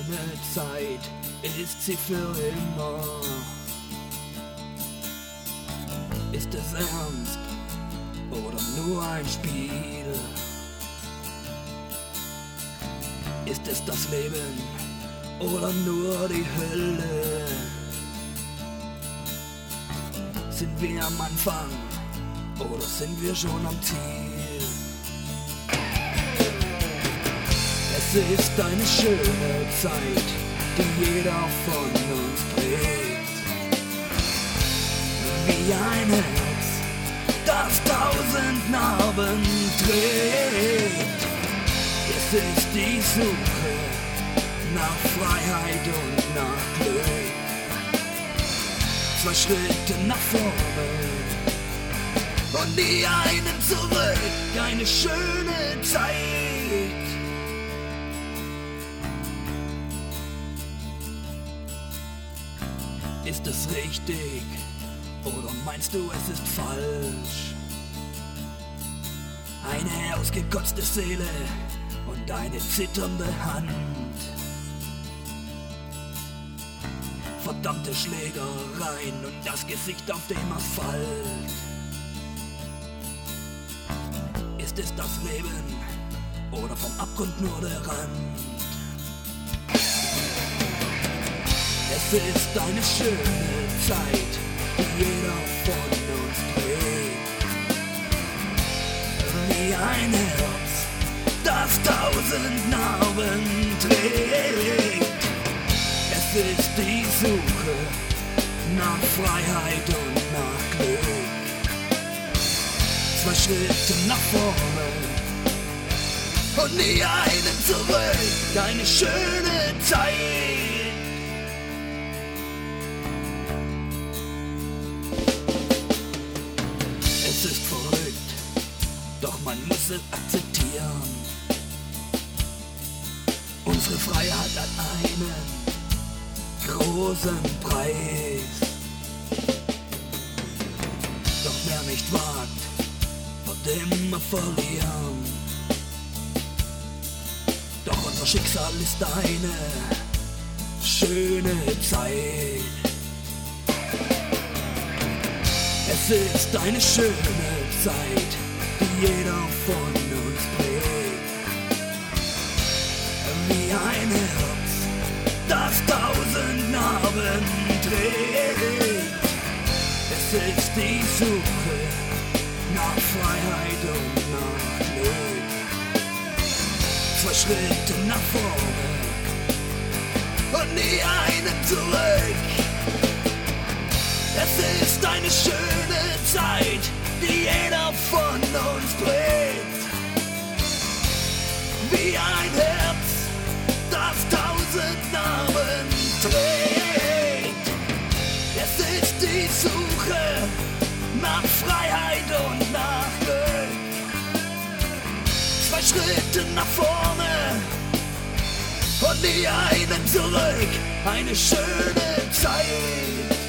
schöne Zeit, ist sie für immer. Ist es ernst oder nur ein Spiel? Ist es das Leben oder nur die Hölle? Sind wir am Anfang oder sind wir schon am Ziel? Es ist eine schöne Zeit, die jeder von uns trägt. Wie ein Herz, das tausend Narben trägt. Es ist die Suche nach Freiheit und nach Glück. Zwei Schritte nach vorne und die einen zurück. Eine schöne Zeit. Ist es richtig oder meinst du, es ist falsch? Eine ausgekotzte Seele und eine zitternde Hand. Verdammte Schlägereien und das Gesicht auf dem Asphalt. Ist es das Leben oder vom Abgrund nur der Rand? Es ist eine schöne Zeit, die jeder von uns trägt. Wie ein Herz, das tausend Narben trägt. Es ist die Suche nach Freiheit und nach Glück. Zwei Schritte nach vorne und nie einen zurück. Eine schöne Zeit. Es akzeptieren. Unsere Freiheit hat einen großen Preis. Doch wer nicht wagt, wird immer verlieren. Doch unser Schicksal ist eine schöne Zeit. Es ist eine schöne Zeit, die jeder von uns trägt. Wie ein Herz, das tausend Narben trägt. Es ist die Suche nach Freiheit und nach Glück. Zwei Schritte nach vorne und nie einen zurück. Es ist eine schöne Zeit, die jeder von uns trägt. Wie ein Herz, das tausend Narben trägt. Es ist die Suche nach Freiheit und nach Glück. Zwei Schritte nach vorne und nie einen zurück. Eine schöne Zeit.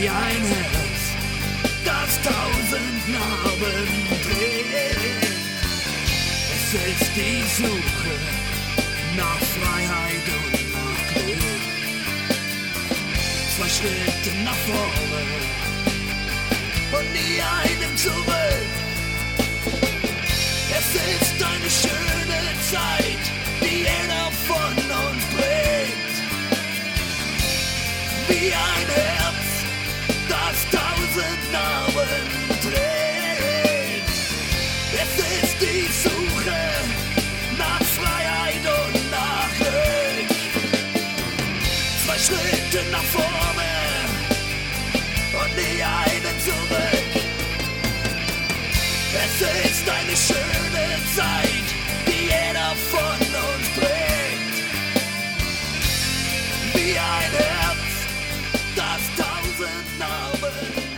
Wie ein Herz, das tausend Narben trägt. Es ist die Suche nach Freiheit und nach Glück. Zwei Schritte nach vorne und nie einen zurück. Es ist eine schöne Zeit, Wie ein Herz, das tausend Narben Wie ein